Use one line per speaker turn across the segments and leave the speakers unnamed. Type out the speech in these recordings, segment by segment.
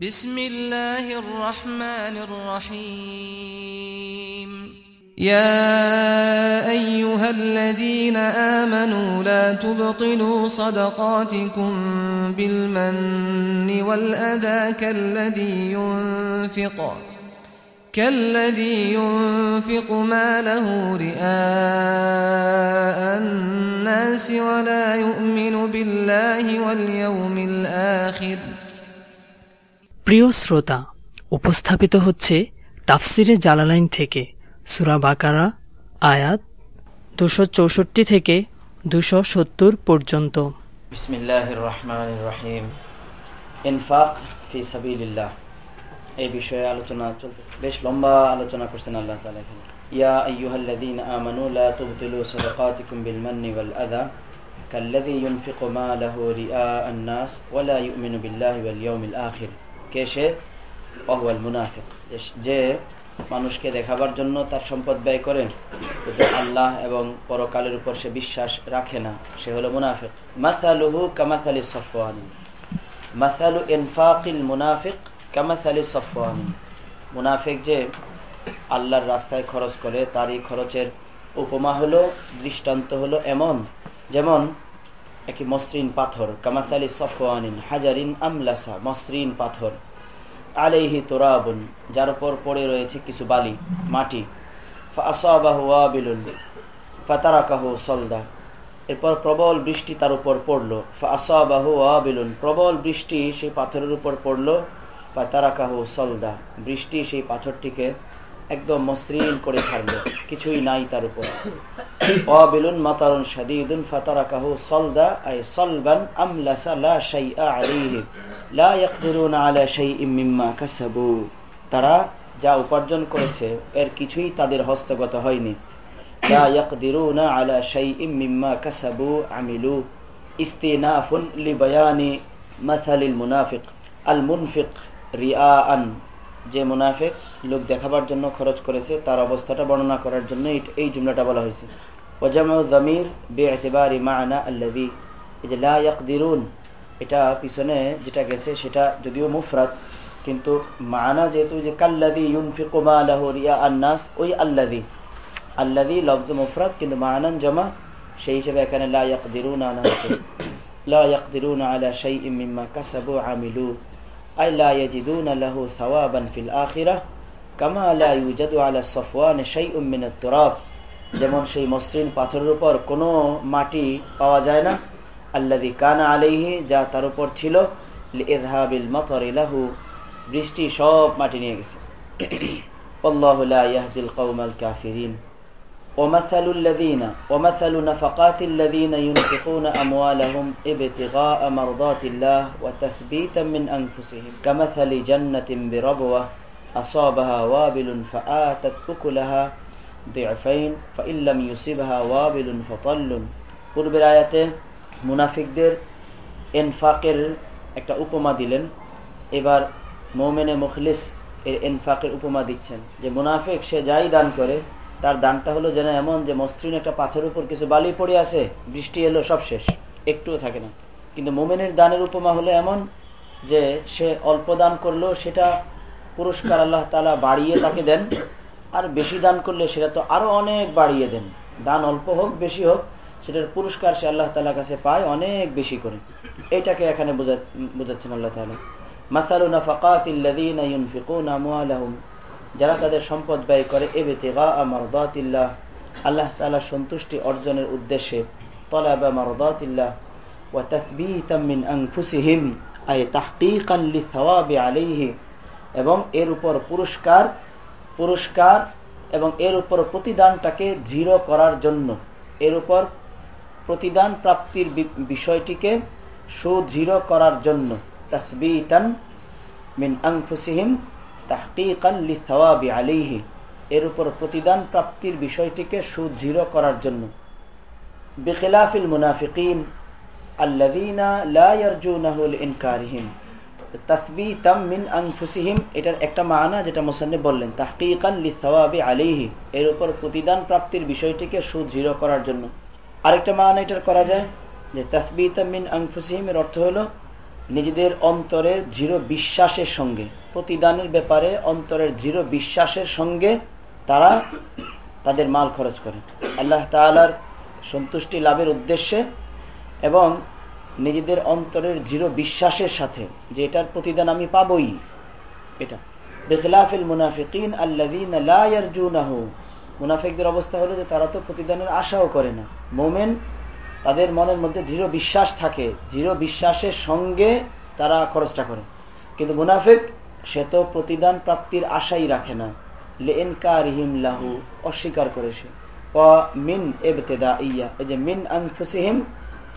بسم الله الرحمن الرحيم. يا أيها الذين آمنوا لا تبطلوا صدقاتكم بالمن والأذى كالذي ينفق كالذي ينفق ماله رئاء الناس ولا يؤمن بالله واليوم الآخر.
প্রিয় শ্রোতা, উপস্থাপিত হচ্ছে তাফসিরে জালালাইন থেকে সুরা বাকারা, আয়াত দুশো চৌষট্টি থেকে দুশো সত্তর পর্যন্ত।
ইনফাক ফি সাবিলিল্লাহ। এই বিষয়ে আলোচনা চলতেছে। বেশ লম্বা আলোচনা করছেন আল্লাহ তালা এখানে। ইয়া আইয়ুহাল্লাদিন আমানু লা তুবতিলু সাদাকাতিকুম বিল মান্নি ওয়াল আদা কাল্লাযী ইউনফিকু মালাহু রিআ আন-নাস ওয়া লা ইউমিনু বিল্লাহি ওয়াল ইয়াউমিল আখির কে সে? অহুয়াল মুনাফিক। যে- মানুষকে দেখাবার জন্য তার সম্পদ ব্যয় করে, কিন্তু আল্লাহ এবং পরকালের উপর সে বিশ্বাস রাখে না, সে হলো মুনাফিক। মাসালুহু কামাসালি সফওয়ানি। মাসালু ইনফাকিল মুনাফিক কামাসালি সফওয়ানি। মুনাফিক যে আল্লাহর রাস্তায় খরচ করে, তারই খরচের উপমা হলো, দৃষ্টান্ত হলো এমন, যেমন একটি মসৃণ পাথর, কামাসালি সফওয়ানিন হাজারিন আমলাসা, মসৃণ পাথর, আলাইহি তোরাবন, যার উপর পড়ে রয়েছে কিছু বালি, মাটি। ওয়াবিলুন ফাতারাকাহু সলদা। এরপর প্রবল বৃষ্টি তার উপর পড়ল। ফাসাবাহু ওয়াবিলুন, প্রবল বৃষ্টি সেই পাথরের উপর পড়ল। ফাতারাকাহু সলদা, বৃষ্টি সেই পাথরটিকে একদম মসৃণ করে ছাড়লো কিছুই নাই তার উপর। ওয়াবিলুন মাতারুন শাদীদুন ফাতারাকাহু সলদা আই সলবান আমলাসা লা শাইআ আলাইহি। লা ইয়াকদিরুনা আলা শাইইম মিম্মা কাসাবু। তারা যা উপার্জন করেছে, এর কিছুই তাদের হস্তগত হয়নি। লা ইয়াকদিরুনা আলা শাইইম মিম্মা কাসাবু আমিলু। ইস্তিনাফুন লিবায়ানি মাসালিল মুনাফিক। আল মুনফিক রিআআন যে মুনাফেক লোক দেখাবার জন্য খরচ করেছে, তার অবস্থাটা বর্ণনা করার জন্য এই- জুমলাটা বলা হয়েছে। ওজামাউ জামির বিআতিবারি মা'না আল্লাযী, এই যে লা ইয়াকদিরুন, এটা পিছনে যেটা গেছে সেটা যদিও মুফরাদ, কিন্তু মানা যেহেতু যে কাল্লাদি ইউনফিকু মালাহু রিআআন নাস ওই আল্লাযী। আল্লাযী লফজ মুফরাদ, কিন্তু মানান জমা, সেই হিসেবে এখানে লা ইয়াকদিরুন আনা হয়েছে লা ইয়াকদিরুন আলা সেই মিম্মা কাসাবু আমিলু। আই লা ইয়াজিদুনা লাহু সাওয়াবান ফিল আখিরাহ কামা লা ইউজাদু আলা সফওয়ান শাইউম মিন আত-তুরাব যেমন সেই মসৃণ পাথরের উপর কোনো মাটি পাওয়া যায় না। আল্লাদি কানা আলাইহি, যা তার উপর ছিল, লিইযহাবিল মাতারি লাহু, বৃষ্টি সব মাটি নিয়ে গেছে। আল্লাহু লা ইয়াহদিল কওমাল কাফিরিন। ومثل الذين ومثل نفقات الذين ينفقون أموالهم ابتغاء مرضات الله وتثبيتا من أنفسهم كمثل جنة بربوة أصابها وابل فآتت أكلها ضعفين فإن لم يصبها وابل فطل পূর্বের আয়াতে মুনাফিকদের এনফাকের একটা উপমা দিলেন এবার মোমেনে মুখলিস এর এনফাকের উপমা দিচ্ছেন যে মুনাফিক সে যাই দান করে তার দানটা হলো যেন এমন যে মসৃণ একটা পাথরের উপর কিছু বালি পড়ে আছে, বৃষ্টি এলো, সব শেষ। একটুও থাকে না। কিন্তু মোমেনের দানের উপমা হলো এমন যে সে অল্প দান করল সেটা পুরস্কার আল্লাহ তালা বাড়িয়ে তাকে দেন, আর বেশি দান করলে সেটা তো আরও অনেক বাড়িয়ে দেন। দান অল্প হোক, বেশি হোক, সেটার পুরস্কার সে আল্লাহ তালার কাছে পায় অনেক বেশি করে। এটাকে এখানে বোঝা- বোঝাচ্ছেন আল্লাহ তালা মাসালু নাফাকাতিল্লাযীনা ইউনফিকুনা আমওয়ালাহুম। যারা তাদের সম্পদ ব্যয় করে এবতেগা মারদাতিল্লাহ, আল্লাহ তাআলার সন্তুষ্টি অর্জনের উদ্দেশ্যে, তলাবা মারদাতিল্লাহ, ওয়া তাসবীতাম মিন আনফুসিহিম, আই তাহকীকান লিসাওয়াবি আলাইহি, এবং এর উপর পুরস্কার পুরস্কার এবং এর উপর প্রতিদানটাকে দৃঢ় করার জন্য, এর উপর প্রতিদান প্রাপ্তির বিষয়টিকে সুদৃঢ় করার জন্য, তাসবীতান মিন আনফুসিহিম তাহকীকান লিসাওয়াবি আলাইহি, এর উপর প্রতিদান প্রাপ্তির বিষয়টিকে সুদৃঢ় করার জন্য। বিখিলাফিল মুনাফিকিন মিন এটার একটা মানা যেটা বললেন এর উপর প্রতিদান প্রাপ্তির বিষয়টিকে সুদৃঢ় করার জন্য। আরেকটা মানা এটার করা যায় যে মিন অর্থ হলো নিজেদের অন্তরের দৃঢ় বিশ্বাসের সঙ্গে, প্রতিদানের ব্যাপারে অন্তরের দৃঢ় বিশ্বাসের সঙ্গে তারা তাদের মাল খরচ করে। আল্লাহ তালার সন্তুষ্টি লাভের উদ্দেশ্যে এবং নিজেদের অন্তরের দৃঢ় বিশ্বাসের সাথে, যে এটার প্রতিদান আমি পাবই। এটা। বেখলাফিল মুনাফিকিন আল্লাদিন মুনাফিকদের অবস্থা হলো যে তারা তো প্রতিদানের আশাও করে না। মোমেন তাদের মনের মধ্যে দৃঢ় বিশ্বাস থাকে। দৃঢ় বিশ্বাসের সঙ্গে তারা খরচটা করে। কিন্তু মুনাফিক, সে তো প্রতিদান প্রাপ্তির আশাই রাখে না। লেনকারিহিম লাহু, অস্বীকার করেছে ও মিন এবতেদা ইয়া এই যে মিন আনফুসিহিম,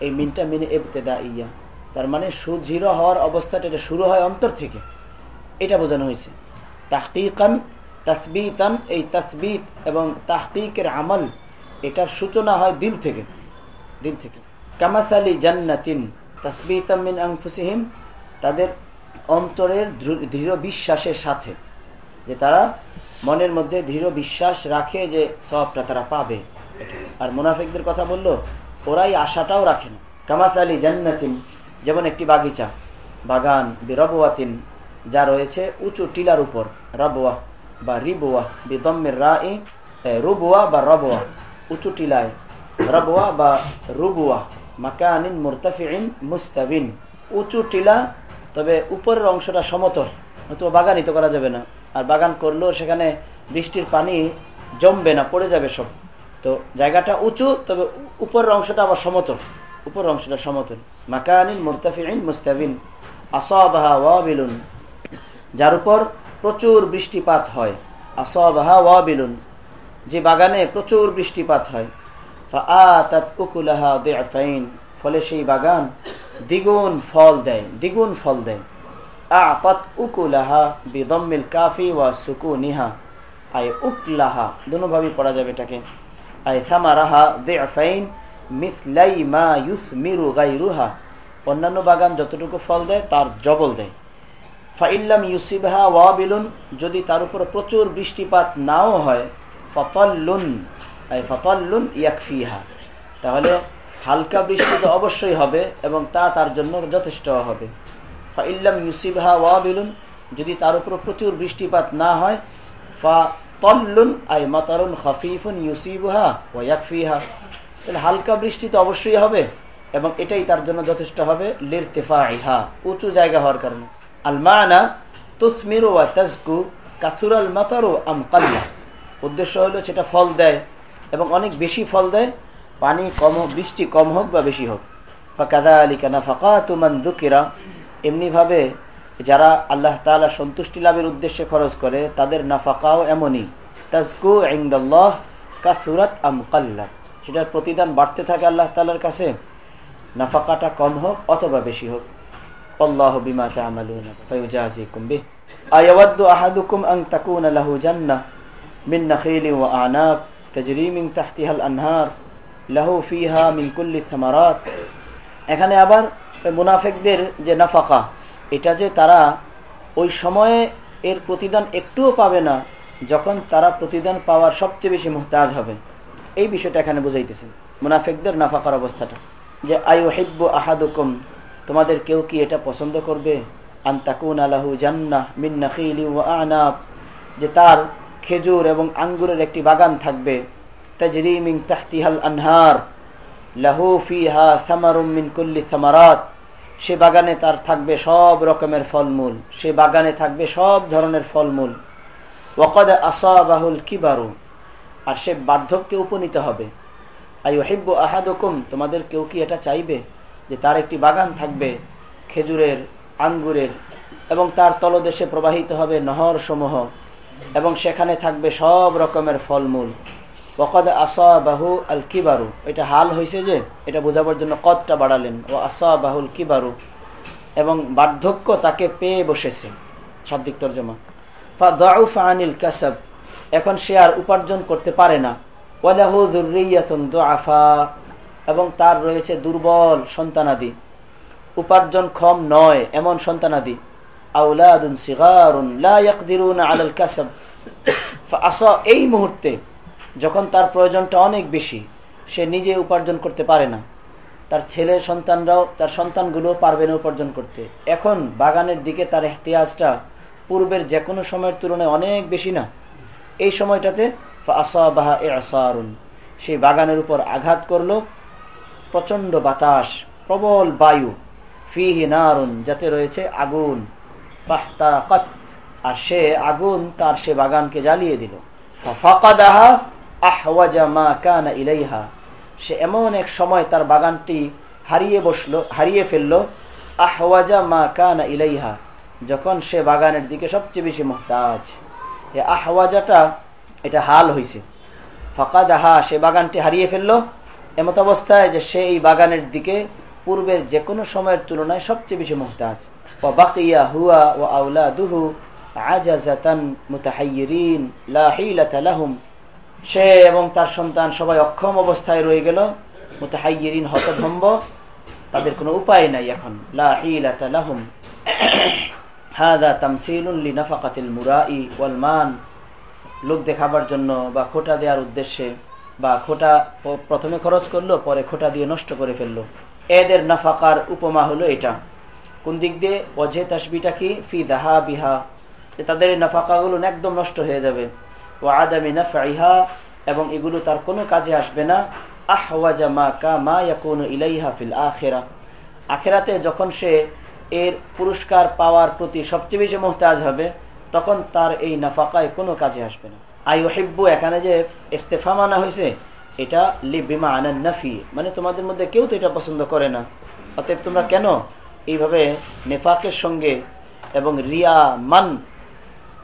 এই মিনটা মিন এবতেদা ইয়া তার মানে সুদৃঢ় হওয়ার অবস্থাটা এটা শুরু হয় অন্তর থেকে। এটা বোঝানো হয়েছে। তাহকিকান, তাসবিতান, এই তাসবিত এবং তাহকিকের আমল, এটার সূচনা হয় দিল থেকে। দিল থেকে। কামাসালি জান্নাতিন, তাসবিতাম মিন আনফুসিহিম, তাদের অন্তরের দৃঢ় বিশ্বাসের সাথে। যে তারা মনের মধ্যে দৃঢ় বিশ্বাস রাখে যে সবটা তারা পাবে। আর মুনাফিকদের কথা বলল, ওরাই আশাটাও রাখে না। কামাস আলী জান্নাতিন, যেমন একটি বাগিচা, বাগান রবোয়াতিন যা রয়েছে উঁচু টিলার উপর রবোয়া বা রিবোয়া বিদম্মের রা রুবোয়া বা রবোয়া উঁচু টিলায় রবোয়া বা রুবুয়া মাকানিন মুরতাফিন মুস্তাবিন উঁচু টিলা, তবে উপরের অংশটা সমতল হয়তো বাগানই তো করা যাবে না। আর বাগান করলেও সেখানে বৃষ্টির পানি জমবে না, পড়ে যাবে সব। তো জায়গাটা উঁচু, তবে উপরের অংশটা আবার সমতল। উপরের অংশটা সমতল। মাকানিন মুরতাফিন মুস্তাবিন। আসাবাহা ওয়াবিলুন। যার উপর প্রচুর বৃষ্টিপাত হয়। আসাবাহা ওয়াবিলুন। যে বাগানে প্রচুর বৃষ্টিপাত হয়। ফলে সেই বাগান দ্বিগুণ ফল দেয়, দ্বিগুণ ফল দেয়। কাফি ওয়া সুকুনিহা, আয় উকলাহা দুভাবেই পড়া যাবে আয় মিসলাই মা ইউসমিরু গাইরুহা অন্যান্য বাগান যতটুকু ফল দেয়, তার জবল দেয়। ওয়াবিলুন, যদি তার উপর প্রচুর বৃষ্টিপাত নাও হয় ফতল্লুন ইয়াকফিহা। তাহলে হালকা বৃষ্টি তো অবশ্যই হবে এবং তা তার জন্য যথেষ্ট হবে। ফা ইল্লাম ইউসিবহা ওয়াবিলুন, যদি তার উপর প্রচুর বৃষ্টিপাত না হয় ফা তল্লুন আই মাতারুন খফিফুন ইউসিবহা ওয়াকফিহা তাহলে হালকা বৃষ্টি তো অবশ্যই হবে এবং এটাই তার জন্য যথেষ্ট হবে লিরতেফা ইহা উঁচু জায়গা হওয়ার কারণে। আলমানা তুসমিরু ওয়া তাজকু কাসুরাল মাতারু আম কাল্লা। উদ্দেশ্য হলো সেটা ফল দেয়। এবং অনেক বেশি ফল দেয়। পানি কম হোক, বৃষ্টি কম হোক বা বেশি হোক। ফাঁকা আলী কানা ফাঁকা তুমান দুঃখীরা এমনিভাবে যারা আল্লাহ তালা সন্তুষ্টি লাভের উদ্দেশ্যে খরচ করে, তাদের নাফাকাও এমনই। তাজকু ইংদাল্লাহ কাসুরাত আমকাল্লা সেটার প্রতিদান বাড়তে থাকে আল্লাহ তালার কাছে। নাফাকাটা কম হোক অথবা বেশি হোক। আল্লাহ বিমা তা'মালুনা ফায়ুজাজিকুম বিহ। আহাদুকুম আন তাকুনা লাহু জান্নাহ। মিন নাখিলিন ওয়া আনাব তাজরি মিন তাহতিহা আল আনহার লাহু ফিহা মিন কুল্লি সামারাত এখানে আবার মুনাফেকদের যে নাফাকা, এটা যে তারা ওই সময়ে এর প্রতিদান একটুও পাবে না, যখন তারা প্রতিদান পাওয়ার সবচেয়ে বেশি মোহতাজ হবে। এই বিষয়টা এখানে বুঝাইতেছেন মুনাফেকদের নাফাকার অবস্থাটা। যে আয়ু হেব্ব আহাদুকুম, তোমাদের কেউ কি এটা পছন্দ করবে? আন্তাকুন আলাহু জান্নাহ মিন্না খিলি ও আনাব। যে তার খেজুর এবং আঙ্গুরের একটি বাগান থাকবে। তাজরিমিং তাহতিহাল আনহার। লাহু ফিহা সামারুম মিন কুল্লি সামারাত। সে বাগানে তার থাকবে সব রকমের ফলমূল। সে বাগানে থাকবে সব ধরনের ফলমূল। ওকদ আসাবাহুল কিবারু। আর সে বার্ধক্যে উপনীত হবে। আই ওহিব্বু আহাদুকুম, তোমাদের কেউ কি এটা চাইবে? যে তার একটি বাগান থাকবে খেজুরের, আঙ্গুরের এবং তার তলদেশে প্রবাহিত হবে নহর সমূহ এবং সেখানে থাকবে সব রকমের ফলমূল। ওকদ আসা বাহু আল কিবারু এটা হাল হয়েছে যে, এটা বোঝাবার জন্য কদটা বাড়ালেন। ও আসা বাহুল কিবারু এবং বার্ধক্য তাকে পেয়ে বসেছে। শাব্দিক তর্জমা। আনিল কাসাব। এখন সে আর উপার্জন করতে পারে না। ওয়ালাহু দুর্রিয়াতুন দুআফা। এবং তার রয়েছে দুর্বল সন্তানাদি। উপার্জন ক্ষম নয়, এমন সন্তানাদি। আউলাদুন সিগারুন লা ইয়াকদিরুনা আলাল কাসাব। আসা এই মুহূর্তে যখন তার প্রয়োজনটা অনেক বেশি, সে নিজে উপার্জন করতে পারে না। তার ছেলে সন্তানরাও, তার সন্তানগুলো পারবে না উপার্জন করতে। এখন বাগানের দিকে তার এহতিয়াজটা পূর্বের যে কোনো সময়ের তুলনায় অনেক বেশি না। এই সময়টাতে সেই বাগানের উপর আঘাত করল প্রচণ্ড বাতাস, প্রবল বায়ু, ফিহি নারুন, যাতে রয়েছে আগুন। আর সে আগুন তার সে বাগানকে জ্বালিয়ে দিল। ইলাইহা সে এমন এক সময় তার বাগানটি হারিয়ে বসল, হারিয়ে ফেলল। আহওয়াজা মা কানা ইলাইহা যখন সে বাগানের দিকে সবচেয়ে বেশি মোহতাজ। এ আহওয়াজাটা, এটা হাল হয়েছে ফাঁকা দাহা সে বাগানটি হারিয়ে ফেলল। এমত অবস্থায় যে সে এই বাগানের দিকে পূর্বের যে কোনো সময়ের তুলনায় সবচেয়ে বেশি মোহতাজ। হুয়া ও আউলা দুহু আজাজাতান মুতাহাইরিন লাহিলাতা লাহুম সে এবং তার সন্তান সবাই অক্ষম অবস্থায় রয়ে গেল। মুতাহাইরিন হতভম্ব। তাদের কোনো উপায় নাই এখন। লাহিলাতা লাহুম। হাদা তামসিলুন লিনাফাকাতিল মুরাই ওয়াল মান। লোক দেখাবার জন্য বা খোটা দেওয়ার উদ্দেশ্যে বা খোটা প্রথমে খরচ করল, পরে খোটা দিয়ে নষ্ট করে ফেলল। এদের নাফাকার উপমা হলো এটা। কোন দিক দিয়ে? অজে তাসবিটা কি? ফি দাহা বিহা তাদের এই নাফাকাগুলো একদম নষ্ট হয়ে যাবে। ও আদামি নাফাইহা এবং এগুলো তার কোনো কাজে আসবে না। আহওয়াজা মা কা মা ইয়াকুন ইলাইহা ফিল আখেরা। আখেরাতে যখন সে এর পুরস্কার পাওয়ার প্রতি সবচেয়ে বেশি মোহতাজ হবে, তখন তার এই নাফাকায় কোনো কাজে আসবে না। আই ওহিব্বু এখানে যে ইস্তেফা মানা হয়েছে এটা লিবিমা আনান নাফি। মানে তোমাদের মধ্যে কেউ তো এটা পছন্দ করে না। অতএব তোমরা কেন এইভাবে নেফাকের সঙ্গে এবং রিয়া, মান,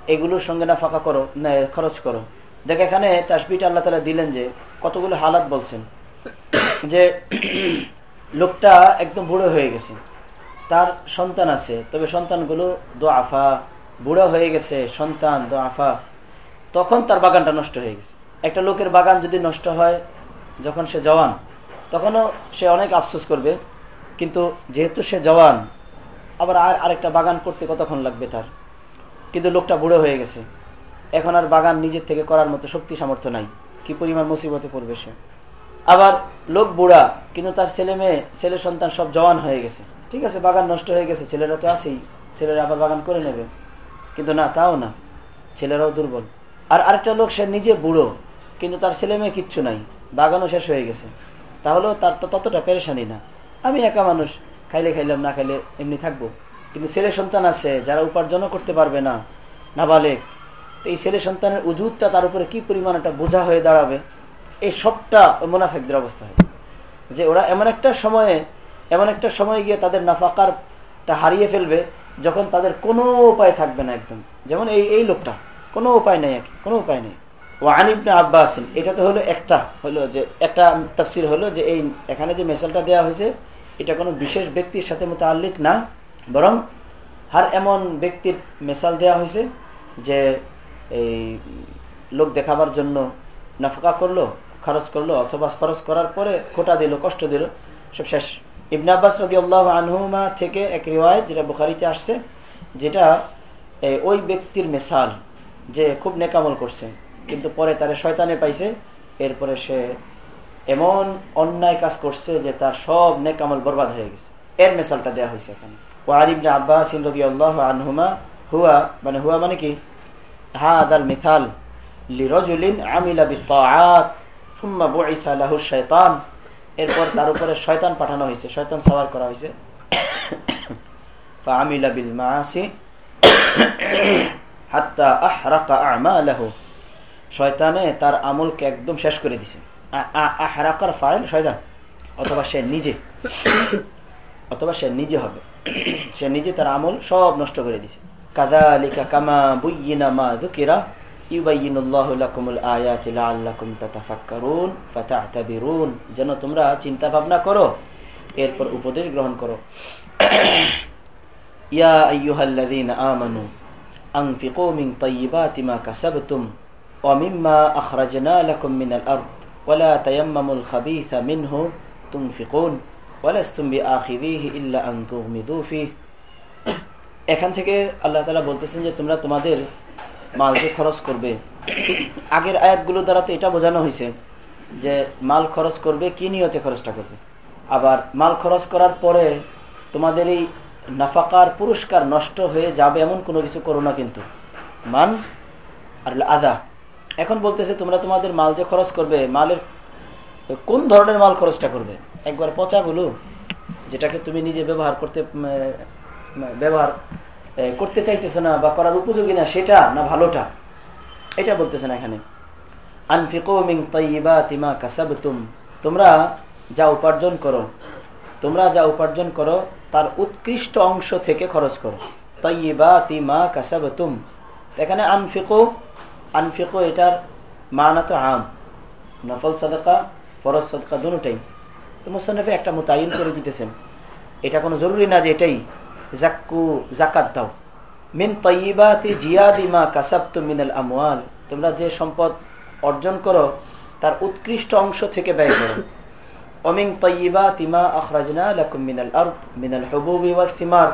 এগুলোর সঙ্গে না ফাঁকা করো, না, খরচ করো। দেখ, এখানে তাসবিটা আল্লাহ তালা দিলেন যে, কতগুলো হালাত বলছেন। যে, লোকটা একদম বুড়ো হয়ে গেছে। তার সন্তান আছে, তবে সন্তানগুলো দো আফা বুড়ো হয়ে গেছে, সন্তান দো আফা তখন তার বাগানটা নষ্ট হয়ে গেছে। একটা লোকের বাগান যদি নষ্ট হয়, যখন সে জওয়ান, তখনও সে অনেক আফসোস করবে। কিন্তু যেহেতু সে জওয়ান, আবার আর আরেকটা বাগান করতে কতক্ষণ লাগবে তার? কিন্তু লোকটা বুড়ো হয়ে গেছে। এখন আর বাগান নিজের থেকে করার মতো শক্তি সামর্থ্য নাই। কি পরিমাণ মুসিবতে পড়বে সে? আবার লোক বুড়া, কিন্তু তার ছেলে মেয়ে, ছেলে সন্তান সব জওয়ান হয়ে গেছে। ঠিক আছে, বাগান নষ্ট হয়ে গেছে, ছেলেরা তো আছেই, ছেলেরা আবার বাগান করে নেবে। কিন্তু না, তাও না, ছেলেরাও দুর্বল। আর আরেকটা লোক, সে নিজে বুড়ো, কিন্তু তার ছেলে মেয়ে কিচ্ছু নাই, বাগানও শেষ হয়ে গেছে। তাহলেও তার তো ততটা পেরেশানি না। আমি একা মানুষ, খাইলে খাইলাম, না খাইলে এমনি থাকব। কিন্তু ছেলে সন্তান আছে, যারা উপার্জনও করতে পারবে না, নাবালেক। তো এই ছেলে সন্তানের উজুদটা তার উপরে কি পরিমাণ একটা বোঝা হয়ে দাঁড়াবে, এই সবটা মোনাফেকদের অবস্থা হয় যে ওরা এমন একটা সময়ে, এমন একটা সময় গিয়ে তাদের নাফাকারটা হারিয়ে ফেলবে, যখন তাদের কোনো উপায় থাকবে না একদম। যেমন এই এই লোকটা, কোনো উপায় নেই কোনো উপায় নেই। ও আনিবনে আব্বাস এটা তো হলো একটা, হলো যে, একটা তফসির হলো যে এই, এখানে যে মেসালটা দেওয়া হয়েছে এটা কোনো বিশেষ ব্যক্তির সাথে মোতাল্লিক না, বরং হার এমন ব্যক্তির মেসাল দেওয়া হয়েছে যে এই লোক দেখাবার জন্য নাফকা করল, খরচ করল, অথবা খরচ করার পরে খোটা দিল, কষ্ট দিল। সব শেষ। ইবনে আব্বাস রদি আল্লাহ আনহুমা থেকে এক রিওয়ায় যেটা বুখারিতে আসছে, যেটা ওই ব্যক্তির মেসাল যে খুব নেকামল করছে, কিন্তু পরে তার শয়তানে পাইছে, এরপরে সে এমন অন্যায় কাজ করছে যে তার সব নেকামল বরবাদ হয়ে গেছে এর মেসালটা দেওয়া হয়েছে এখানে ও আরিবনে আব্বাস রদি আল্লাহ আনহুমা হুয়া মানে হুয়া মানে কি هذا المثال لرجل عمل بالطاعات ثم بعث له الشيطان এরপর তার উপরে শয়তান পাঠানো হয়েছে শয়তান সওয়ার করা হয়েছে فعمل بالمعاصي حتى احرق اعماله শয়তানে তার আমলকে একদম শেষ করে দিছে আহরাকার ফাইল, শয়তান। অথবা সে নিজে। অথবা সে নিজে হবে। সে নিজে তার আমল সব নষ্ট করে দিছে। কাদালিকা কামা বুইয়িনা মা যুকিরা যেন তোমরা চিন্তা ভাবনা করো, এরপর উপদেশ গ্রহণ করো। ইয়া আইয়ুহাল্লাযীনা কাসাবতুম আখরাজনা ওয়ালা তায়াম্মামুল খাবিথা মিনহু তুনফিকুন, ওয়ালাস্তুম বিআখিযিহি ইল্লা আন তুগমিদু ফিহি। এখান থেকে আল্লাহ তালা বলতেছেন যে তোমরা তোমাদের মাল যে খরচ করবে। আগের আয়াতগুলো দ্বারা তো এটা বোঝানো হয়েছে যে মাল খরচ করবে, কি নিয়তে খরচটা করবে? আবার মাল খরচ করার পরে তোমাদের এই নাফাকার পুরস্কার নষ্ট হয়ে যাবে এমন কোনো কিছু করো না কিন্তু। মান আর আদা এখন বলতেছে, তোমরা তোমাদের মাল যে খরচ করবে, মালের, কোন ধরনের মাল খরচটা করবে? একবার পচাগুলো যেটাকে তুমি নিজে ব্যবহার করতে ব্যবহার করতে চাইতেছো না বা করার উপযোগী না, সেটা না ভালোটা? এটা বলতেছে না এখানে তোমরা যা উপার্জন করো, তোমরা যা উপার্জন করো, তার উৎকৃষ্ট অংশ থেকে খরচ করো। তৈবা তিমা কাসাবতুম। এখানে আনফিকো আনফিকো এটার মানা তো আম। নফল সাদাকা, ফরজ সাদকা দুটাই। তো মুসানফে একটা মোতায়ন করে দিতেছেন। এটা কোনো জরুরি না যে এটাই জাক্কু, জাকাত দাও। মিন তৈবাতি জিয়াদিমা কাসাবতু মিনাল আমওয়াল। তোমরা যে সম্পদ অর্জন করো, তার উৎকৃষ্ট অংশ থেকে ব্যয় করো। অমিং তৈবা তিমা আখরাজনা লাকুম মিনাল আর্দ, মিনাল হবুবি ওয়া সিমার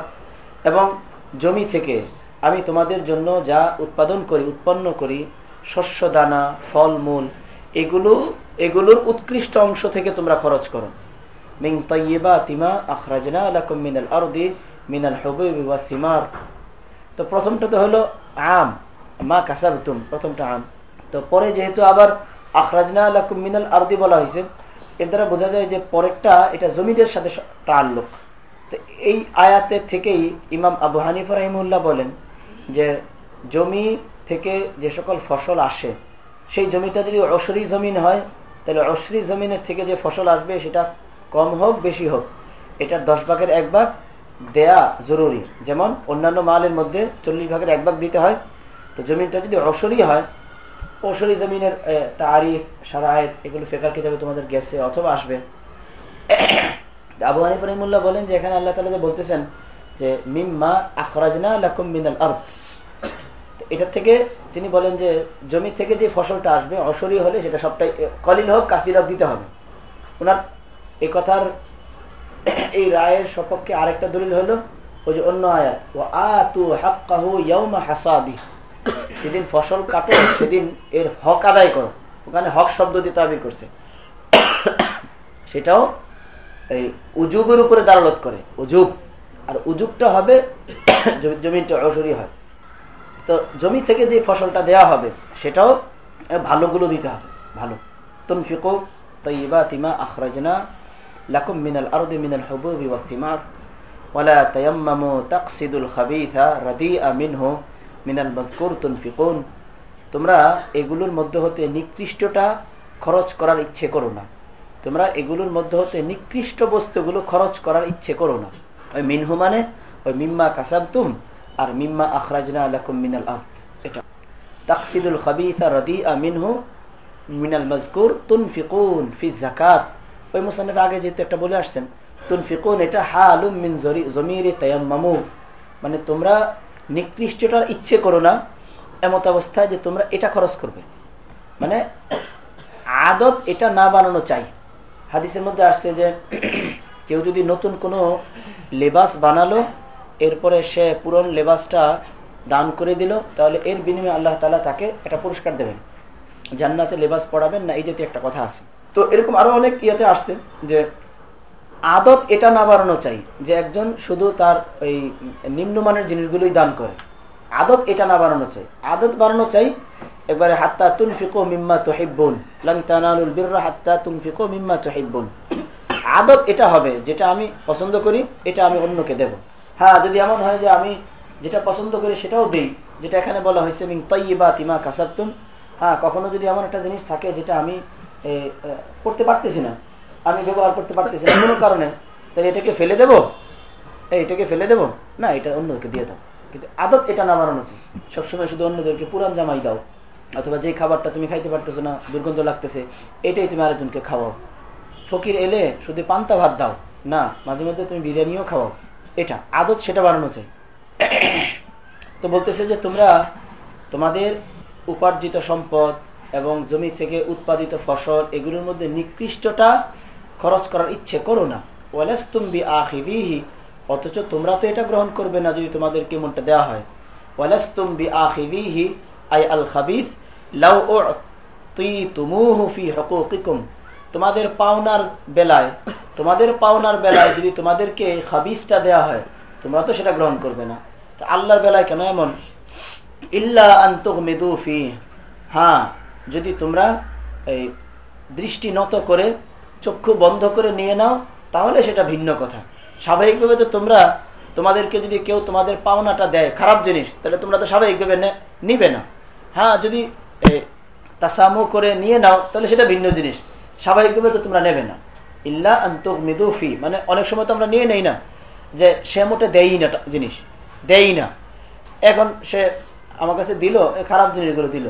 এবং জমি থেকে আমি তোমাদের জন্য যা উৎপাদন করি, উৎপন্ন করি, শস্য, দানা ফলমূল এগুলো, এগুলোর উৎকৃষ্ট অংশ থেকে তোমরা খরচ করো। মিং তৈবা তিমা আখরাজনা লাকুম মিনাল আরদি মিনাল হবুবি সিমার। তো প্রথমটা তো হলো আম, মা কাসাবতুম, প্রথমটা আম। তো পরে যেহেতু আবার আখরাজনা আলাকুম মিনাল আরদি বলা হয়েছে, এর দ্বারা বোঝা যায় যে পরেরটা, এটা জমিদের সাথে তাল্লুক তো এই আয়াতের থেকেই ইমাম আবু হানিফ রাহিমুল্লাহ বলেন যে জমি থেকে যে সকল ফসল আসে, সেই জমিটা যদি অসরি জমিন হয়, তাহলে অসরি জমিনের থেকে যে ফসল আসবে সেটা কম হোক, বেশি হোক। এটার দশ ভাগের এক ভাগ দেয়া জরুরি। যেমন অন্যান্য মালের মধ্যে চল্লিশ ভাগের এক ভাগ দিতে হয়। তো জমিনটা যদি অসরি হয়, অসরি জমিনের তারিফ, সারায়ত এগুলো ফেকার কিতাবে তোমাদের গেছে অথবা আসবে। আবু হানিফ রহিমুল্লাহ বলেন যে এখানে আল্লাহ তালা বলতেছেন যে মিম্মা আখরাজনা লাকুম মিনাল আর্থ এটার থেকে তিনি বলেন যে জমি থেকে যে ফসলটা আসবে, অসরি হলে সেটা সবটাই কলিল হোক কাফির দিতে হবে। ওনার এই কথার এই রায়ের সপক্ষে আরেকটা দলিল হলো, ওই যে অন্য আয়াত ও আতু হাক্কাহু ইয়াউমা হাসাদি। যেদিন ফসল কাটো, সেদিন এর হক আদায় করো। ওখানে হক শব্দ দিয়ে তাবির করছে। সেটাও এই উজুবের উপরে দাঁড়ালত করে, উজুব। আর উজুবটা হবে জমিনটা অসরি হয়। তো জমি থেকে যে ফসলটা দেয়া হবে, সেটাও ভালোগুলো দিতে হবে। ভালো। তুনফিকো তৈবা তিমা আখরাজনা লাকুম মিনাল আরদি মিনাল ওয়া থিমার ওয়ালা তায়াম্মামু তাকসিদুল খাবিথা রাদিআ মিনহু মিনাল মজকুর তুনফিকুন। তোমরা এগুলোর মধ্যে হতে নিকৃষ্টটা খরচ করার ইচ্ছে করো না। তোমরা এগুলোর মধ্যে হতে নিকৃষ্ট বস্তুগুলো খরচ করার ইচ্ছে করো না। ওই মিনহু মানে ওই মিম্মা কাসাবতুম আর মিম্মা আখরাজনা আলাকুম মিনাল আর্থ এটা। তাকসিদুল খাবিথা রাদিআ মিনহু মিনাল মজকুর তুনফিকুন ফি জাকাত ওই মুসান্নফে আগে যেহেতু একটা বলে আসছেন, তুনফিকুন এটা হালুম মিন জমির তায়াম্মামু। মানে তোমরা নিকৃষ্টটার ইচ্ছে করো না এমত অবস্থায় যে তোমরা এটা খরচ করবে। মানে আদত এটা না বানানো চাই। হাদিসের মধ্যে আসছে যে কেউ যদি নতুন কোনো লেবাস বানালো, এরপরে সে পুরন লেবাসটা দান করে দিল, তাহলে এর বিনিময়ে আল্লাহ তালা তাকে একটা পুরস্কার দেবেন। জান্নাতে লেবাস পড়াবেন না, এই জাতীয় একটা কথা আছে। তো এরকম আরও অনেক ইয়েতে আসছে যে আদত এটা না বাড়ানো চাই যে একজন শুধু তার ওই নিম্নমানের জিনিসগুলোই দান করে। আদত এটা না বাড়ানো চাই। আদত বাড়ানো চাই, একবারে হাত্তা তুন ফিকো মিম্মা তোহিবুন লং তানালুল বিররা হাত্তা তুন ফিকো মিম্মা তোহিবুন আদত এটা হবে, যেটা আমি পছন্দ করি, এটা আমি অন্যকে দেব। হ্যাঁ যদি এমন হয় যে আমি যেটা পছন্দ করি সেটাও দিই, যেটা এখানে বলা হয়েছে মিং তিমা কাসাবতুম হ্যাঁ কখনো যদি এমন একটা জিনিস থাকে যেটা আমি করতে পারতেছি না, আমি ব্যবহার করতে পারতেছি না, কোনো কারণে, তাহলে এটাকে ফেলে দেব? এটাকে ফেলে দেব? না, এটা অন্যকে দিয়ে দাও। কিন্তু আদত এটা না বানানো উচিত। সবসময় শুধু অন্যদেরকে পুরান জামাই দাও, অথবা যে খাবারটা তুমি খাইতে পারতেছো না, দুর্গন্ধ লাগতেছে, এটাই তুমি আরেকজনকে খাওয়াও। ফকির এলে শুধু পান্তা ভাত দাও। না, মাঝে মধ্যে তুমি বিরিয়ানিও খাওয়াও এটা আদত সেটা বানানো চাই। তো বলতেছে যে তোমরা তোমাদের উপার্জিত সম্পদ এবং জমি থেকে উৎপাদিত ফসল এগুলোর মধ্যে নিকৃষ্টটা খরচ করার ইচ্ছে করো না। ওয়ালাস্তুম্বি আখিদিহি অথচ তোমরা তো এটা গ্রহণ করবে না যদি তোমাদেরকে মনটা দেওয়া হয়। ওয়ালাস্তুম্বি আখিদিহি আই আল খাবিস, লাউ তুমুহু ফি হকুকিকুম। তোমাদের পাওনার বেলায়, তোমাদের পাওনার বেলায় যদি তোমাদেরকে খাবিজটা দেয়া হয়, তোমরা তো সেটা গ্রহণ করবে না। তো আল্লাহর বেলায় কেন এমন? ইল্লা আন্তক মেদুফি হ্যাঁ যদি তোমরা এই দৃষ্টি নত করে, চক্ষু বন্ধ করে নিয়ে নাও, তাহলে সেটা ভিন্ন কথা। স্বাভাবিকভাবে তো তোমরা তোমাদেরকে যদি কেউ তোমাদের পাওনাটা দেয়, খারাপ জিনিস, তাহলে তোমরা তো স্বাভাবিকভাবে নিবে না। হ্যাঁ যদি তাসামো করে নিয়ে নাও, তাহলে সেটা ভিন্ন জিনিস। স্বাভাবিকভাবে তো তোমরা নেবে না। ইল্লা আন্তক মিদুফি মানে অনেক সময় তো আমরা নিয়ে নেই না যে সে মোটে দেয়ই না জিনিস, দেয়ই না। এখন সে আমার কাছে দিল খারাপ জিনিসগুলো দিল।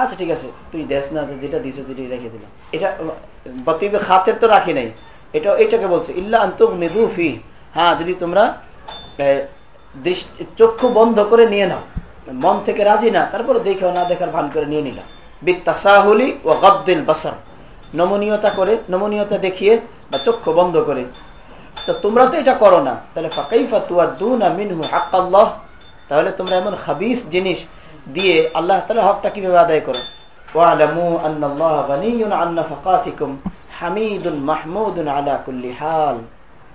আচ্ছা ঠিক আছে, তুই দেশ না যেটা দিছো যেটা রেখে দিলাম। এটা বক্তব্য খাতের তো রাখি নাই। এটা এটাকে বলছে, ইল্লা আন্তক মেদুফি হ্যাঁ যদি তোমরা দৃষ্টি চক্ষু বন্ধ করে নিয়ে নাও, মন থেকে রাজি না, তারপরে দেখেও না, দেখার ভান করে নিয়ে নিলাম বিত্তাসাহুলি ও গদ্দিল বাসার। নমনীয়তা করে, নমনীয়তা দেখিয়ে বা চক্ষু বন্ধ করে। তো তোমরা তো এটা করো না। তাহলে ফাকাইফা তুয়া দু না মিনহু হাক্কাল্লাহ। তাহলে তোমরা এমন খাবিস জিনিস দিয়ে আল্লাহ তালা হকটা কীভাবে আদায় করো? ওয়ালামু আন্নাল্লাহ গানিয়ুন আন্না ফাকাতিকুম হামিদুন মাহমুদুন আলা কুল্লি হাল।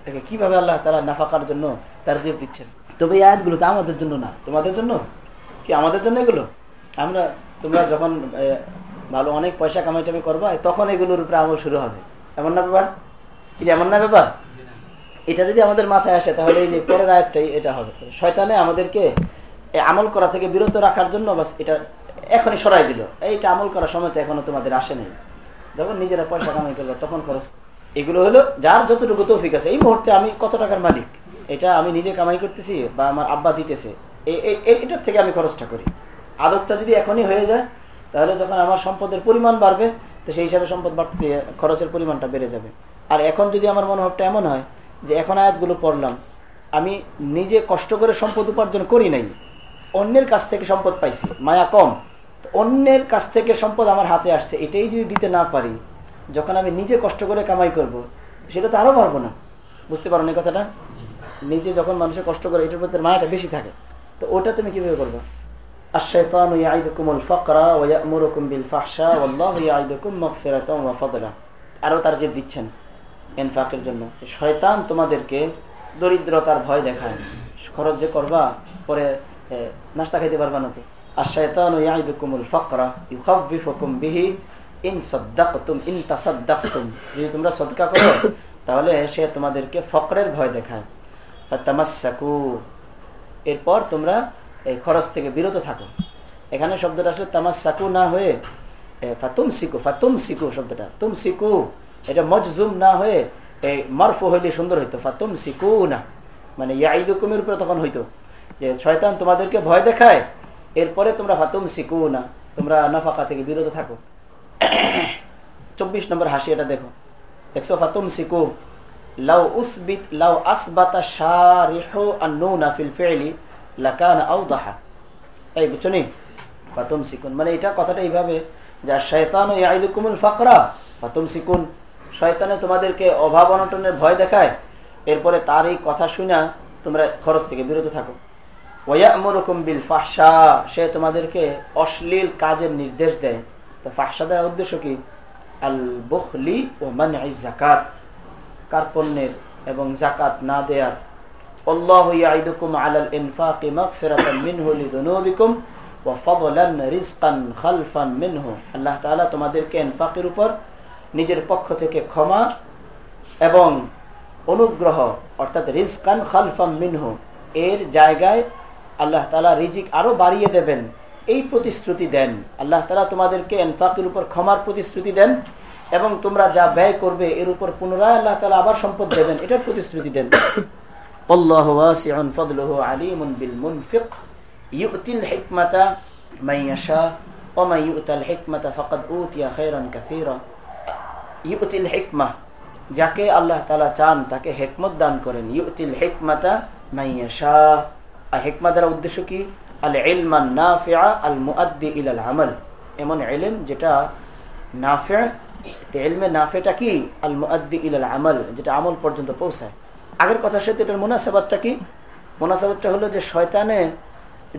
দেখে, কীভাবে আল্লাহ তালা নাফাকার জন্য তারজিব দিচ্ছেন। তবে এই আয়াতগুলো তো আমাদের জন্য না। তোমাদের জন্য? কি আমাদের জন্য এগুলো? আমরা, তোমরা যখন ভালো অনেক পয়সা কামাই টামাই করবা, তখন এগুলোর উপরে আমল শুরু হবে। এমন না ব্যাপার? কি এমন না ব্যাপার? এটা যদি আমাদের মাথায় আসে, তাহলে এই যে পরের আয়াতটাই এটা হবে। শয়তানে আমাদেরকে আমল করা থেকে বিরত রাখার জন্য বাস এটা এখনই সরাই দিল। এইটা আমল করার সময় তো এখনও তোমাদের আসে নেই। যখন নিজেরা পয়সা কামাই করব, তখন খরচ এগুলো হলো যার যতটুকু তৌফিক আছে। এই মুহূর্তে আমি কত টাকার মালিক? এটা আমি নিজে কামাই করতেছি বা আমার আব্বা দিতেছে। এটার থেকে আমি খরচটা করি। আদতটা যদি এখনই হয়ে যায় তাহলে যখন আমার সম্পদের পরিমাণ বাড়বে, তো সেই হিসাবে সম্পদ বাড়তে, খরচের পরিমাণটা বেড়ে যাবে। আর এখন যদি আমার মনোভাবটা এমন হয় যে এখন আয়াতগুলো পড়লাম, আমি নিজে কষ্ট করে সম্পদ উপার্জন করি নাই, অন্যের কাছ থেকে সম্পদ পাইছি, মায়া কম অন্যের কাছ থেকে সম্পদ আমার হাতে আসছে, এটাই যদি দিতে না পারি, যখন আমি নিজে কষ্ট করে কামাই করব। সেটা তো আরও পারব না। বুঝতে পারো না কথাটা? নিজে যখন মানুষের কষ্ট করে, এটার প্রতি মায়াটা বেশি থাকে, তো ওটা তুমি কীভাবে করব? আরও তার যে দিচ্ছেন এনফাকের জন্য। শয়তান তোমাদেরকে দরিদ্রতার ভয় দেখায়। খরচ যে করবা, পরে নাস্তা খাইতে পারবা না তো। আর শয়তান ইয়াইদুকুমুল ফাকরা ইউখাফিফুকুম বিহি ইন সাদ্দাকতুম ইন তাসাদ্দাকতুম যদি তোমরা সদকা করো, তাহলে সে তোমাদেরকে ফকরের ভয় দেখায়। ফাতামাসসাকু এরপর তোমরা এই খরচ থেকে বিরত থাকো। এখানে শব্দটা আসলে তামাসাকু না হয়ে ফাতুম সিকু ফাতুম সিকু শব্দটা। তুম সিকু এটা মজজুম না হয়ে এই মারফু হইলে সুন্দর হইতো। ফাতুম সিকু না মানে ইয়াইদুকুমের উপরে তখন হইতো। যে শয়তান তোমাদেরকে ভয় দেখায়, এরপরে তোমরা ফাতুম সিকু না তোমরা নাফাকা থেকে বিরত থাকো। চব্বিশ নম্বর হাসি এটা দেখো। দেখছ ফাতুম সিকু লাউ উসবিত, লাউ আসবাতা শারিহু আন্নুনা ফিল ফি'লি লাকানা আওদাহা। এই বুঝছ নি? ফাতুম সিকুন মানে এটা কথাটা এইভাবে যা শয়তান ইয়াইদুকুমুল ফাকরা ফাতুম সিকুন শয়তানে তোমাদেরকে অভাব অনটনের ভয় দেখায়। এরপরে তার এই কথা শুনা তোমরা খরচ থেকে বিরত থাকো। ওয়ামরুকুম বিল ফাহসা সে তোমাদেরকে অশ্লীল কাজের নির্দেশ দেয়। তো ফাহসা দেওয়ার উদ্দেশ্য কি? আল বখলি ও মানে জাকাত কার্পণ্যের এবং জাকাত না দেয়ার ইয়াইদুকুম আলাল ইনফাকি মাগফিরাতান মিনহু লিযুনুবিকুম ওয়া ফাদলান রিজকান খালফান মিনহু। আল্লাহ তাআলা তোমাদেরকে ইনফাকের উপর নিজের পক্ষ থেকে ক্ষমা এবং অনুগ্রহ, অর্থাৎ রিজকান খালফান মিনহু, এর জায়গায় আল্লাহ তালা রিজিক আরও বাড়িয়ে দেবেন। এই প্রতিশ্রুতি দেন। আল্লাহ তালা তোমাদেরকে এনফাকের উপর ক্ষমার প্রতিশ্রুতি দেন এবং তোমরা যা ব্যয় করবে, এর উপর পুনরায় আল্লাহ তালা আবার সম্পদ দেবেন। এটার প্রতিশ্রুতি দেন। আল্লাহ ফদলুহু আলিমুন বিল মুনফিক ইউতিল হিকমাতা মাইয়াশা ومن يؤت الحكمة فقد أوتي خيرا كثيرا يؤتي الحكمة যাকে আল্লাহ তালা চান তাকে হেকমত দান করেন ইউতিল হেকমাতা মাইয়াশা আর হেকমা দ্বারা উদ্দেশ্য কি আল ইলমান নাফিয়া আল মুআদ্দি ইলাল আমল এমন এলেম যেটা নাফে এলমে নাফেটা কি আল মুআদ্দি ইলাল আমল যেটা আমল পর্যন্ত পৌঁছায় আগের কথার সাথে এটার মোনাসাবাদটা কি? মোনাসাবাদটা হলো যে শয়তানে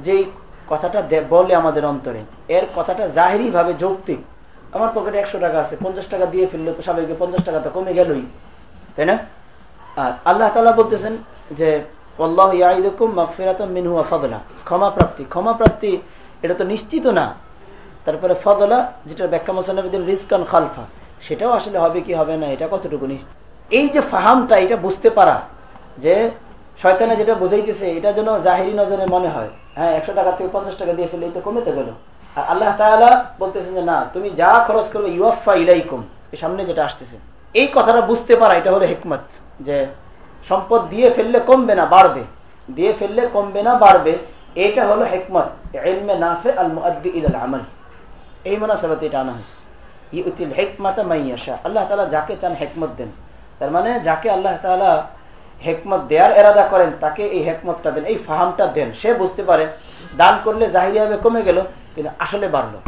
যেই কথাটা বলে আমাদের অন্তরে, এর কথাটা জাহেরি ভাবে যৌক্তিক। আমার পকেটে একশো টাকা আছে, পঞ্চাশ টাকা দিয়ে ফেললে তো সবাইকে পঞ্চাশ টাকা তো কমে গেলই, তাই না? আর আল্লাহ তালা বলতেছেন যে ক্ষমা প্রাপ্তি ক্ষমা প্রাপ্তি, এটা তো নিশ্চিত না। তারপরে ফদলা, যেটা ব্যাখ্যা মোসানবিদের রিস্কান খালফা, সেটাও আসলে হবে কি হবে না, এটা কতটুকু নিশ্চিত? এই যে ফাহামটা, এটা বুঝতে পারা যে শয়তানে যেটা বুঝাইতেছে, এটা যেন জাহিরি নজরে মনে হয়। হ্যাঁ একশো টাকা থেকে পঞ্চাশ টাকা দিয়ে ফেলে তো কমেতে গেল। আর আল্লাহ তালা বলতেছেন যে, না, তুমি যা খরচ করবে ইউফা ইলাইকুম। এই সামনে যেটা আসতেছে। এই কথাটা বুঝতে পারা, এটা হলো হেকমত যে সম্পদ দিয়ে ফেললে কমবে না, বাড়বে। দিয়ে ফেললে কমবে না, বাড়বে। এটা হলো হেকমত। মুআদ্দি ইলাল আমল। এই এটা আনা হয়েছে। আল্লাহ তালা যাকে চান হেকমত দেন। তার মানে যাকে আল্লাহ তালা হেকমত দেয়ার এরাদা করেন, তাকে এই হেকমতটা দেন, এই ফাহামটা দেন। সে বুঝতে পারে, দান করলে জাহিরি হবে কমে গেল, কিন্তু আসলে বাড়লো।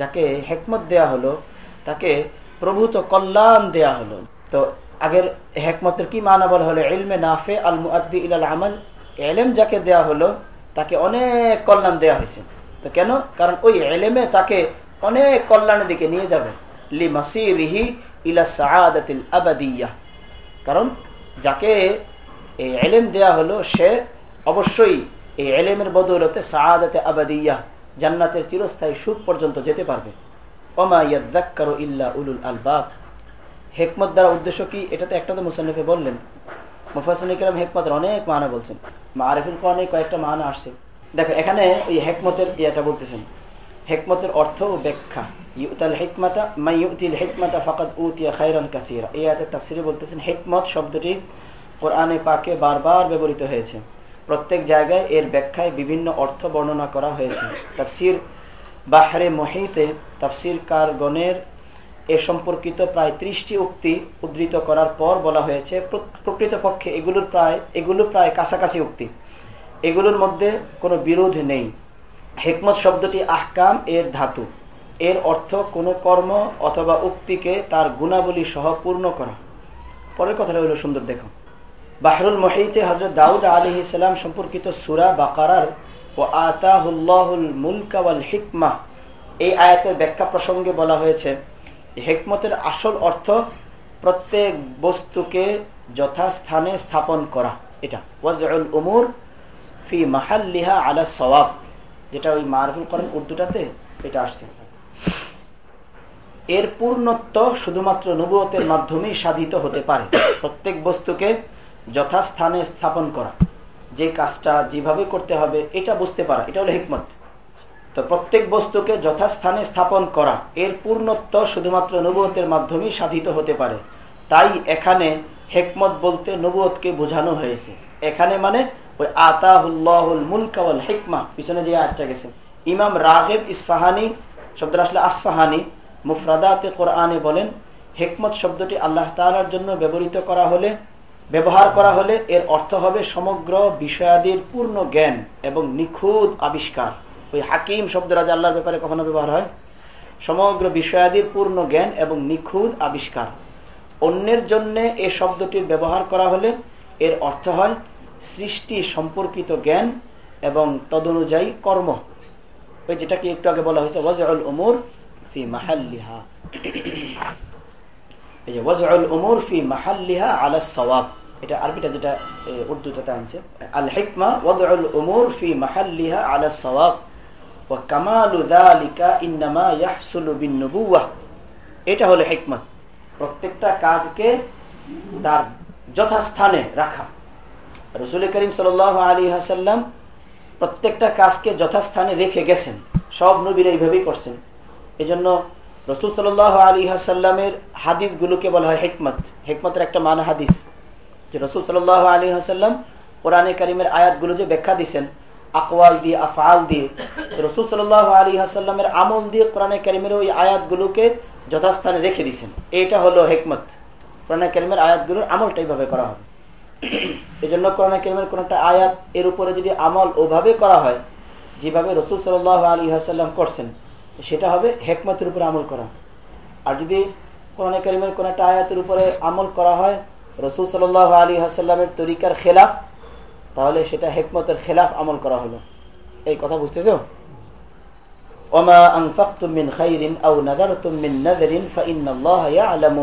যাকে হেকমত দেয়া হলো, তাকে প্রভূত কল্যাণ দেয়া হলো। তো আগের হেকমতের কি মানা বলা হলো? এলমে নাফে আল মুআদ্দি ইলাল আমাল। এলেম যাকে দেয়া হলো, তাকে অনেক কল্যাণ দেয়া হয়েছে। তো কেন? কারণ ওই এলেমে তাকে অনেক কল্যাণের দিকে নিয়ে যাবে। লি মাসিরিহি কারণ যাকে এই এলেম দেয়া হলো, সে অবশ্যই এই এলেমের বদৌলতে সাআদাতে আবাদিয়া, জান্নাতের চিরস্থায়ী সুখ পর্যন্ত যেতে পারবে। ওমা ইয়াদ্দাক্কারু ইল্লা উলুল আলবাব। হেকমত দ্বারা উদ্দেশ্য কি? এটা তো একটা তো মুসান্নফে বললেন। মুফাসিন ইকরাম হেকমতের অনেক মানা বলছেন। মা আরিফুল কোরআনে কয়েকটা মানা আসছে। দেখো, এখানে ওই হেকমতের ইয়েটা বলতেছেন। হেকমতের অর্থ ও ব্যাখ্যা। ইউতাল হেকমাতা মাই ইউতিল হেকমাতা উতিয়া বলতেছেন শব্দটি কোরআনে পাকে বারবার ব্যবহৃত হয়েছে। প্রত্যেক জায়গায় এর ব্যাখ্যায় বিভিন্ন অর্থ বর্ণনা করা হয়েছে। তাফসির তাফসির কারগণের এ সম্পর্কিত প্রায় ত্রিশটি উক্তি উদ্ধৃত করার পর বলা হয়েছে প্রকৃতপক্ষে এগুলোর প্রায়, এগুলো প্রায় কাছাকাছি উক্তি। এগুলোর মধ্যে কোনো বিরোধ নেই। হেকমত শব্দটি আহকাম, এর ধাতু। এর অর্থ কোনো কর্ম অথবা উক্তিকে তার গুণাবলী সহ পূর্ণ করা। পরের কথাটা হলো সুন্দর, দেখো। বাহরুল মহিতে হজরত দাউদ আলী ইসলাম সম্পর্কিত সুরা বাকারার ও আতাহুল্লাহুল মুলকাওয়াল হিকমা এই আয়াতের ব্যাখ্যা প্রসঙ্গে বলা হয়েছে, হেকমতের আসল অর্থ প্রত্যেক বস্তুকে যথাস্থানে স্থাপন করা। এটা, ওয়াজউল উমুর ফি মাহাল্লিহা আলা সওয়াব যেটা ওই মারফুল করেন উর্দুটাতে, এটা আসছে। এর পূর্ণত্ব শুধুমাত্র নবুয়তের মাধ্যমেই সাধিত হতে পারে। প্রত্যেক বস্তুকে যথাস্থানে স্থাপন করা, যে কাজটা যেভাবে করতে হবে, এটা বুঝতে পারা, এটা হলো হিকমত। তো প্রত্যেক বস্তুকে যথাস্থানে স্থাপন করা, এর পূর্ণত্ব শুধুমাত্র নবুয়তের মাধ্যমেই সাধিত হতে পারে। তাই এখানে হেকমত বলতে নবুয়তকে বোঝানো হয়েছে। এখানে মানে ওই আতাহুল্লাহুল মুলকাওয়াল হেকমা, পিছনে যে আটটা গেছে। ইমাম রাগেব ইসফাহানি, শব্দটা আসলে আসফাহানি, মুফরাদাতে কোরআনে বলেন, হেকমত শব্দটি আল্লাহ তালার জন্য ব্যবহৃত করা হলে, ব্যবহার করা হলে এর অর্থ হবে সমগ্র বিষয়াদির পূর্ণ জ্ঞান এবং নিখুঁত আবিষ্কার। ওই হাকিম শব্দ রাজা আল্লাহর ব্যাপারে কখনো ব্যবহার হয়? সমগ্র বিষয়াদির পূর্ণ জ্ঞান এবং নিখুঁত আবিষ্কার। অন্যের জন্য এ শব্দটির ব্যবহার করা হলে এর অর্থ হয় সৃষ্টি সম্পর্কিত জ্ঞান এবং তদনুযায়ী কর্ম। ওই যেটাকে একটু আগে বলা হয়েছে, ওয়াজউল উমুর ফি মাহাল্লিহা। এই যে, ওয়াজউল উমুর ফি মাহাল্লিহা আলা সওয়াব। এটা আরবিটা যেটা উর্দুটাতে আনছে আল হিকমা ওয়াদউল উমুর ফি মাহাল্লিহা আলা সওয়াব। ওয়া কামালু যালিকা ইন্নামা ইয়াহসুলু বিন নুবুওয়াহ এটা হলো হিকমত। প্রত্যেকটা কাজকে তার যথাস্থানে রাখা। রসুল করিম সাল আলী হাসাল্লাম প্রত্যেকটা কাজকে যথাস্থানে রেখে গেছেন। সব নবীর এইভাবেই করছেন। এই জন্য রসুল সাল আলী হাসাল্লামের হাদিসগুলোকে বলা হয় হেকমত। হেকমতের একটা মান হাদিস। যে রসুল সাল আলী হাসাল্লাম কোরআনে করিমের আয়াতগুলো যে ব্যাখ্যা দিচ্ছেন আকওয়াল দিয়ে, আফআল দিয়ে, রসুল সাল আলী হাসাল্লামের আমল দিয়ে কোরআনে করিমের ওই আয়াতগুলোকে যথাস্থানে রেখে দিচ্ছেন এটা হলো হেকমত। কোরআনে করিমের আয়াতগুলোর আমলটা এইভাবে করা হবে। এই জন্য কোরআন কেরিমের কোন একটা আয়াত এর উপরে যদি আমল ওভাবে করা হয়, যেভাবে রসুল সাল আলী হাসাল্লাম করছেন, সেটা হবে হেকমতের উপরে আমল করা। আর যদি কোরআন করিমের কোন একটা আয়াতের উপরে আমল করা হয়, রসুল সাল আলী হাসাল্লামের তরিকার খেলাফ, তাহলে সেটা হেকমতের খেলাফ আমল করা হলো। এই কথা বুঝতেছ? ওমা আনফাকতুম মিন খাইরিন আও নাযারতুম মিন নাযরিন ফাইন্নাল্লাহা ইয়ালামু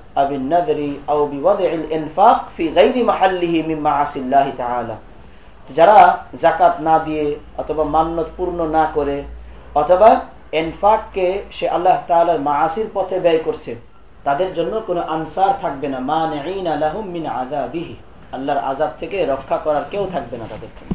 যারা জাকাত না দিয়ে অথবা মান্যত পূর্ণ না করে অথবা এনফাককে সে আল্লাহ মাআসির পথে ব্যয় করছে, তাদের জন্য কোনো আনসার থাকবে না। আযাবিহি। আল্লাহর আযাব থেকে রক্ষা করার কেউ থাকবে না তাদের জন্য